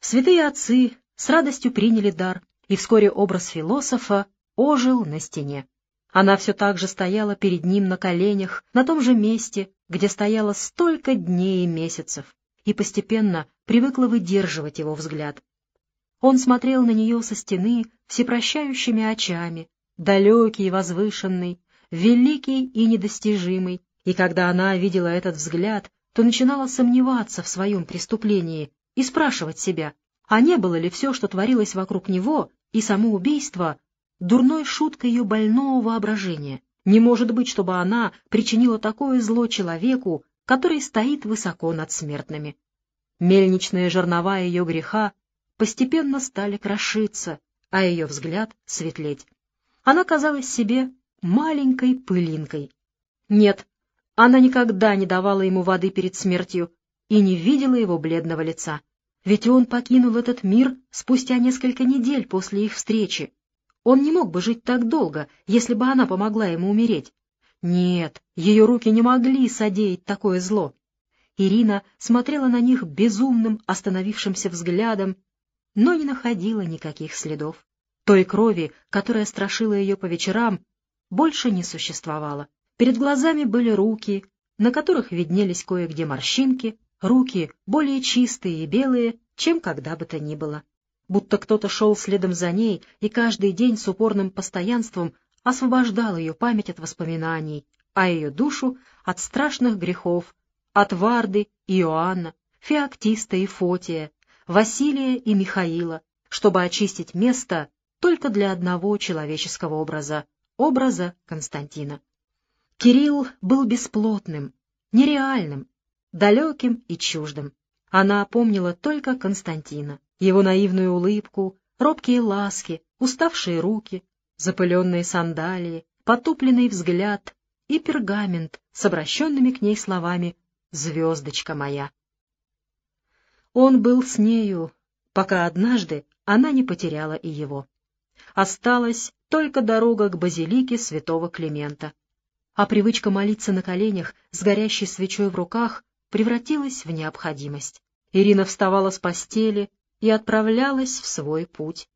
Святые отцы с радостью приняли дар, и вскоре образ философа ожил на стене. Она все так же стояла перед ним на коленях, на том же месте, где стояла столько дней и месяцев, и постепенно привыкла выдерживать его взгляд. Он смотрел на нее со стены всепрощающими очами, далекий и возвышенный, великий и недостижимый, и когда она видела этот взгляд, то начинала сомневаться в своем преступлении и спрашивать себя, а не было ли все, что творилось вокруг него, и само убийство, дурной шуткой ее больного воображения. Не может быть, чтобы она причинила такое зло человеку, который стоит высоко над смертными. Мельничные жернова ее греха постепенно стали крошиться, а ее взгляд светлеть. Она казалась себе маленькой пылинкой. Нет, она никогда не давала ему воды перед смертью и не видела его бледного лица. Ведь он покинул этот мир спустя несколько недель после их встречи. Он не мог бы жить так долго, если бы она помогла ему умереть. Нет, ее руки не могли содеять такое зло. Ирина смотрела на них безумным, остановившимся взглядом, но не находила никаких следов. Той крови, которая страшила ее по вечерам, больше не существовало. Перед глазами были руки, на которых виднелись кое-где морщинки, руки более чистые и белые, чем когда бы то ни было. Будто кто-то шел следом за ней и каждый день с упорным постоянством освобождал ее память от воспоминаний, а ее душу от страшных грехов, от Варды и Иоанна, Феоктиста и Фотия, Василия и Михаила, чтобы очистить место только для одного человеческого образа — образа Константина. Кирилл был бесплотным, нереальным, далеким и чуждым. Она помнила только Константина, его наивную улыбку, робкие ласки, уставшие руки, запыленные сандалии, потупленный взгляд и пергамент с обращенными к ней словами «Звездочка моя». Он был с нею, пока однажды она не потеряла и его. Осталась только дорога к базилике святого Климента а привычка молиться на коленях с горящей свечой в руках превратилась в необходимость. Ирина вставала с постели и отправлялась в свой путь.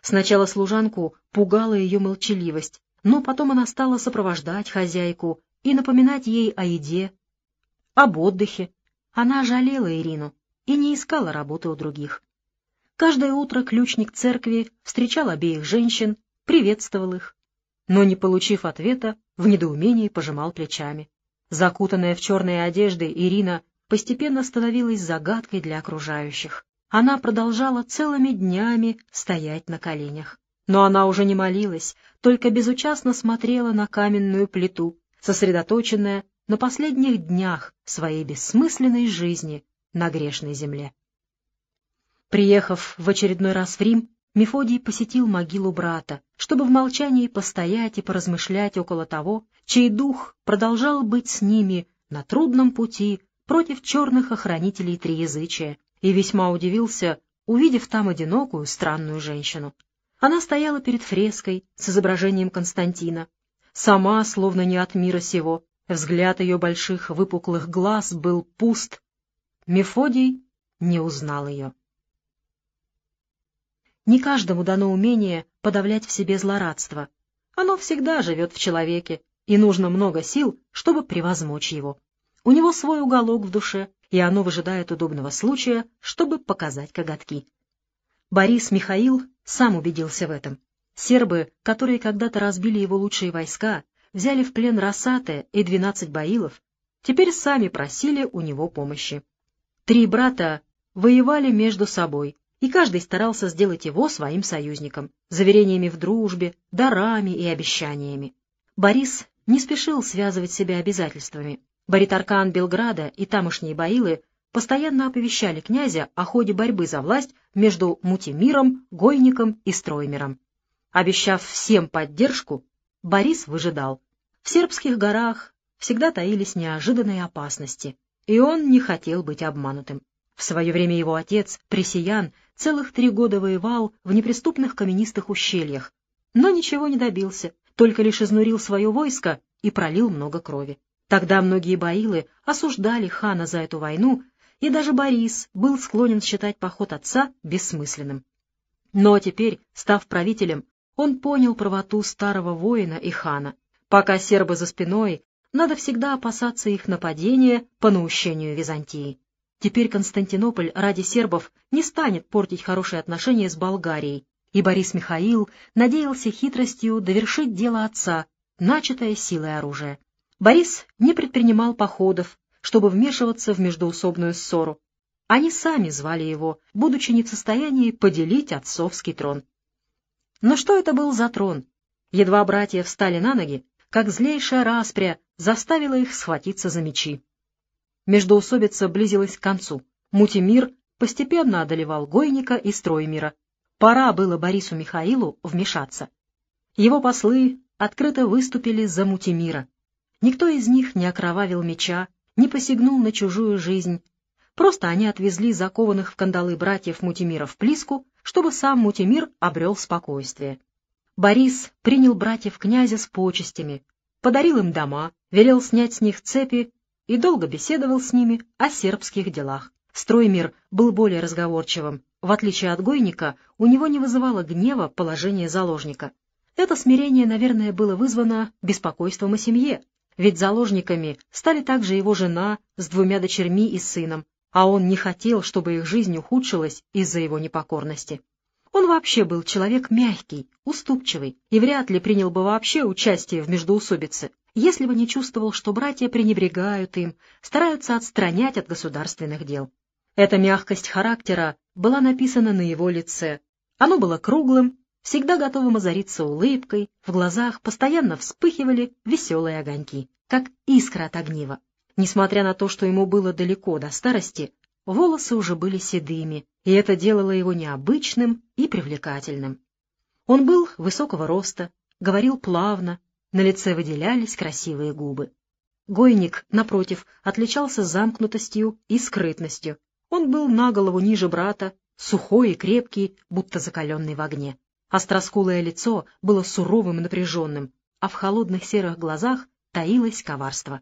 Сначала служанку пугала ее молчаливость, но потом она стала сопровождать хозяйку и напоминать ей о еде, об отдыхе. Она жалела Ирину и не искала работы у других. Каждое утро ключник церкви встречал обеих женщин, приветствовал их, но, не получив ответа, в недоумении пожимал плечами. Закутанная в черные одежды, Ирина постепенно становилась загадкой для окружающих. Она продолжала целыми днями стоять на коленях. Но она уже не молилась, только безучастно смотрела на каменную плиту, сосредоточенная на последних днях своей бессмысленной жизни на грешной земле. Приехав в очередной раз в Рим, Мефодий посетил могилу брата, чтобы в молчании постоять и поразмышлять около того, чей дух продолжал быть с ними на трудном пути против черных охранителей триязычия, и весьма удивился, увидев там одинокую странную женщину. Она стояла перед фреской с изображением Константина, сама словно не от мира сего, взгляд ее больших выпуклых глаз был пуст. Мефодий не узнал ее. Не каждому дано умение подавлять в себе злорадство. Оно всегда живет в человеке, и нужно много сил, чтобы превозмочь его. У него свой уголок в душе, и оно выжидает удобного случая, чтобы показать коготки. Борис Михаил сам убедился в этом. Сербы, которые когда-то разбили его лучшие войска, взяли в плен Росате и двенадцать баилов, теперь сами просили у него помощи. Три брата воевали между собой, и каждый старался сделать его своим союзником, заверениями в дружбе, дарами и обещаниями. Борис не спешил связывать себя обязательствами. Баритаркан Белграда и тамошние баилы постоянно оповещали князя о ходе борьбы за власть между Мутимиром, Гойником и Строймером. Обещав всем поддержку, Борис выжидал. В сербских горах всегда таились неожиданные опасности, и он не хотел быть обманутым. В свое время его отец, Пресиян, целых три года воевал в неприступных каменистых ущельях, но ничего не добился, только лишь изнурил свое войско и пролил много крови. Тогда многие баилы осуждали хана за эту войну и даже Борис был склонен считать поход отца бессмысленным. Но теперь, став правителем, он понял правоту старого воина и хана. Пока сербы за спиной, надо всегда опасаться их нападения по наущению Византии. Теперь Константинополь ради сербов не станет портить хорошие отношения с Болгарией, и Борис Михаил надеялся хитростью довершить дело отца, начатое силой оружия. Борис не предпринимал походов, чтобы вмешиваться в междоусобную ссору. Они сами звали его, будучи не в состоянии поделить отцовский трон. Но что это был за трон? Едва братья встали на ноги, как злейшая распря заставила их схватиться за мечи. Междоусобица близилась к концу. Мутимир постепенно одолевал Гойника и Строймира. Пора было Борису Михаилу вмешаться. Его послы открыто выступили за Мутимира. Никто из них не окровавил меча, не посягнул на чужую жизнь. Просто они отвезли закованных в кандалы братьев Мутимира в Плиску, чтобы сам Мутимир обрел спокойствие. Борис принял братьев князя с почестями, подарил им дома, велел снять с них цепи и долго беседовал с ними о сербских делах. Строймир был более разговорчивым. В отличие от Гойника, у него не вызывало гнева положение заложника. Это смирение, наверное, было вызвано беспокойством о семье, ведь заложниками стали также его жена с двумя дочерьми и сыном, а он не хотел, чтобы их жизнь ухудшилась из-за его непокорности. Он вообще был человек мягкий, уступчивый и вряд ли принял бы вообще участие в междоусобице, если бы не чувствовал, что братья пренебрегают им, стараются отстранять от государственных дел. Эта мягкость характера была написана на его лице. Оно было круглым, всегда готовым озариться улыбкой, в глазах постоянно вспыхивали веселые огоньки, как искра от огнива. Несмотря на то, что ему было далеко до старости, волосы уже были седыми, и это делало его необычным и привлекательным. Он был высокого роста, говорил плавно, на лице выделялись красивые губы. Гойник, напротив, отличался замкнутостью и скрытностью. Он был на голову ниже брата, сухой и крепкий, будто закаленный в огне. Остроскулое лицо было суровым и напряженным, а в холодных серых глазах таилось коварство.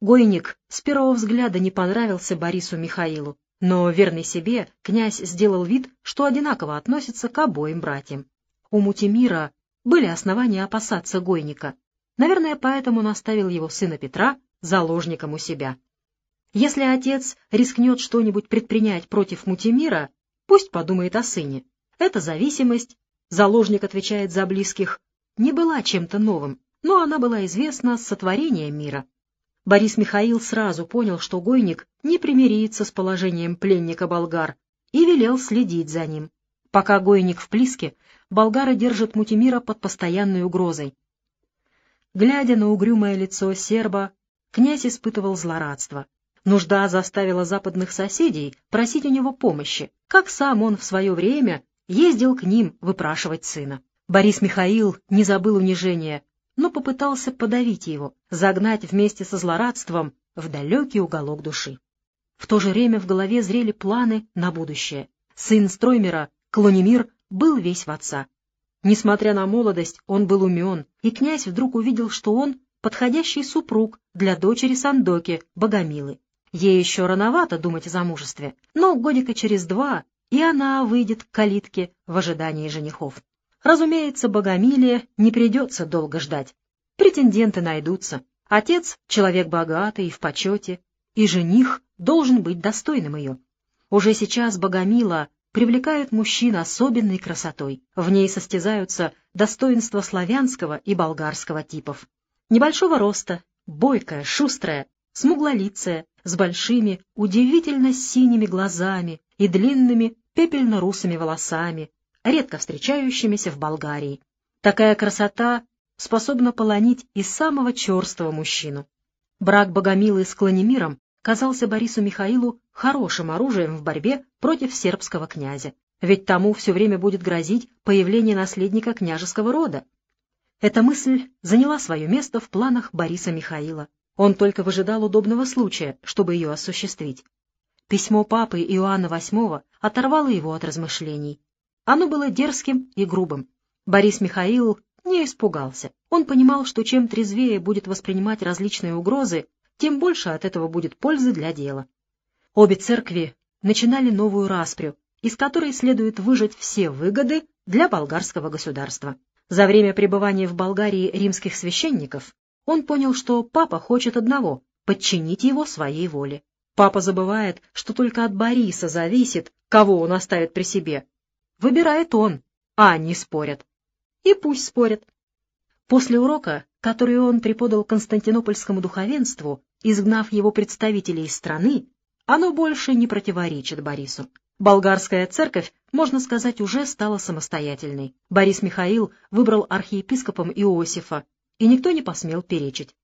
Гойник с первого взгляда не понравился Борису Михаилу, но, верный себе, князь сделал вид, что одинаково относится к обоим братьям. У Мутимира были основания опасаться Гойника. Наверное, поэтому он оставил его сына Петра заложником у себя. Если отец рискнет что-нибудь предпринять против Мутимира, пусть подумает о сыне. Эта зависимость, заложник отвечает за близких, не была чем-то новым, но она была известна с сотворения мира. Борис Михаил сразу понял, что Гойник не примирится с положением пленника болгар, и велел следить за ним. Пока Гойник в Плиске, болгары держат Мутимира под постоянной угрозой. Глядя на угрюмое лицо серба, князь испытывал злорадство. Нужда заставила западных соседей просить у него помощи, как сам он в свое время ездил к ним выпрашивать сына. Борис Михаил не забыл унижения, но попытался подавить его, загнать вместе со злорадством в далекий уголок души. В то же время в голове зрели планы на будущее. Сын Строймера, Клонимир, был весь в отца. Несмотря на молодость, он был умен, и князь вдруг увидел, что он подходящий супруг для дочери Сандоки, Богомилы. Ей еще рановато думать о замужестве, но годика через два и она выйдет к калитке в ожидании женихов. Разумеется, Богомиле не придется долго ждать. Претенденты найдутся. Отец — человек богатый и в почете, и жених должен быть достойным ее. Уже сейчас Богомила привлекают мужчин особенной красотой. В ней состязаются достоинства славянского и болгарского типов. Небольшого роста, бойкая, шустрая, смуглолицая, с большими, удивительно синими глазами и длинными пепельно-русыми волосами, редко встречающимися в Болгарии. Такая красота способна полонить и самого черстого мужчину. Брак Богомилы с Кланимиром казался Борису Михаилу хорошим оружием в борьбе против сербского князя, ведь тому все время будет грозить появление наследника княжеского рода. Эта мысль заняла свое место в планах Бориса Михаила. Он только выжидал удобного случая, чтобы ее осуществить. Письмо папы Иоанна VIII оторвало его от размышлений. Оно было дерзким и грубым. Борис Михаил не испугался. Он понимал, что чем трезвее будет воспринимать различные угрозы, тем больше от этого будет пользы для дела. Обе церкви начинали новую распрю, из которой следует выжать все выгоды для болгарского государства. За время пребывания в Болгарии римских священников он понял, что папа хочет одного — подчинить его своей воле. Папа забывает, что только от Бориса зависит, кого он оставит при себе. Выбирает он, а они спорят. И пусть спорят. После урока, который он преподал константинопольскому духовенству, изгнав его представителей из страны, оно больше не противоречит Борису. Болгарская церковь, можно сказать, уже стала самостоятельной. Борис Михаил выбрал архиепископом Иосифа, и никто не посмел перечить.